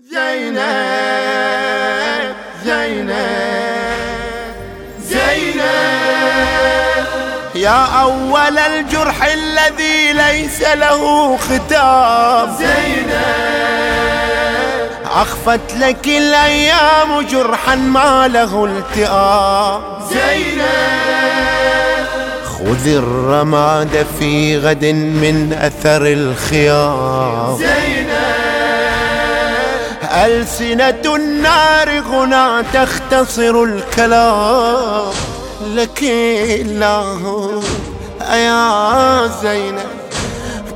زينب زينب زينب. يا أول الجرح الذي ليس له ختام زينب. أخفت لك الأيام جرحا ما له التئام زينب. خذ الرماد في غد من أثر الخيام زينب. ألسنة النار غنى تختصر الكلام لك الله. يا زينب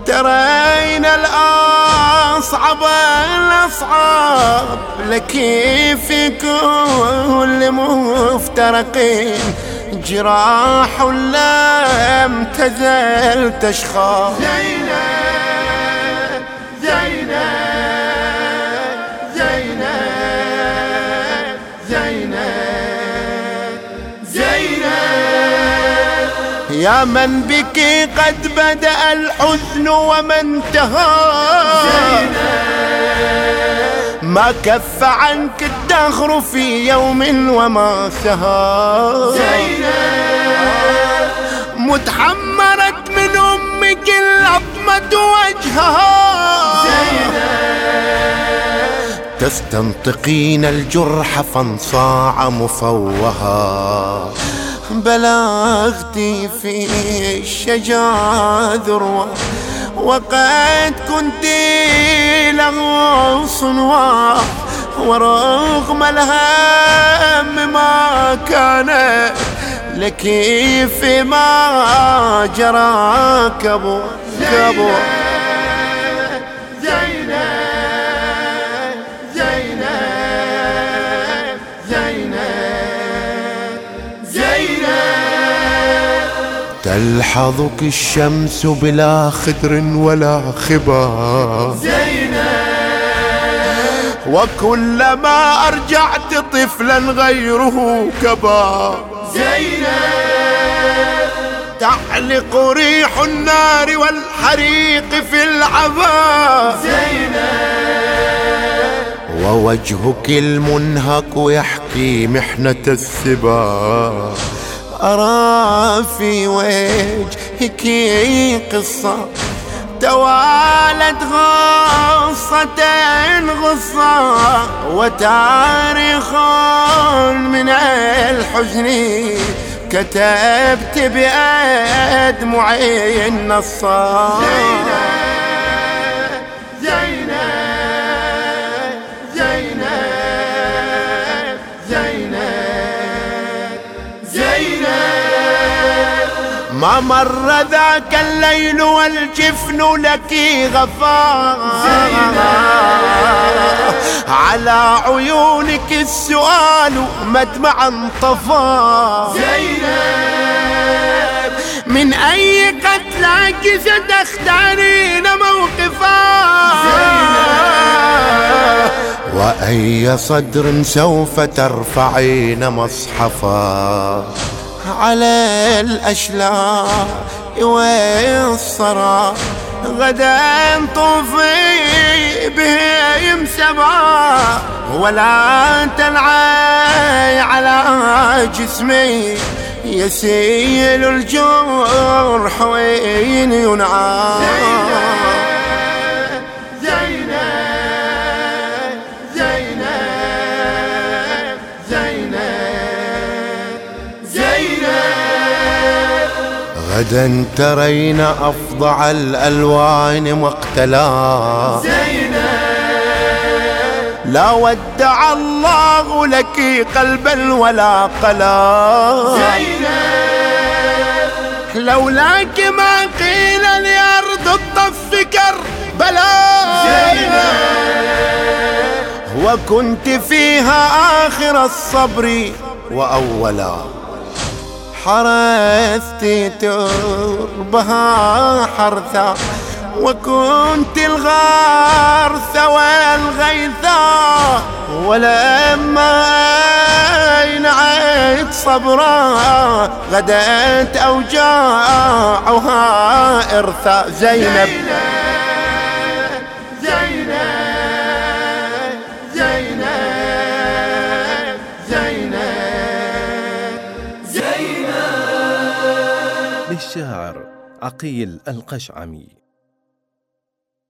ترين الأصعب الأصعب لك في كل مفترق جراح لم تزل تشخى زينب. يا من بك قد بدأ الحزن وما انتهى. ما كف عنك الدهر في يوم وما سهى. متحمرت من أمك العظمة وجهها. تستنطقين الجرح فانصاع مفوها بلغتي في الشجاعة ذروة. وقد كنت له صنوة. ورغم الهم ما كان لك فيما جرى كبو كبو. تلحظك الشمس بلا خدر ولا خبا زينب وكلما أرجعت طفلا غيره كبا زينب تعلق ريح النار والحريق في العبا زينب ووجهك المنهك يحكي محنة السبا أرى في وجهك قصة توالت غصة غصة وتاريخ من الحزن كتبت بأدمعي النصار ما مر ذاك الليل والجفن لك غفار على عيونك السؤال مدمعا طفى زينب. من أي قتلك ستختارين وأي صدر سوف ترفعين مصحفا. على الأشلاء والصرا غدا طوفي بهم سبا. ولا تنعي على جسمي يسيل الجرح وين ينعى غدا ترين أفظع الألوان مقتلا. زينب لا ودع الله لك قلبا ولا قلا. زينب لولاك ما قيل لأرض الطف كربلا. زينب وكنت فيها آخر الصبر وأولا. حرثت تربها حرثا وكنت الغارث والغيثا ولما نعيت صبرا غدت أوجاعها إرثا. زينب زينب. للشاعر عقيل القشعمي.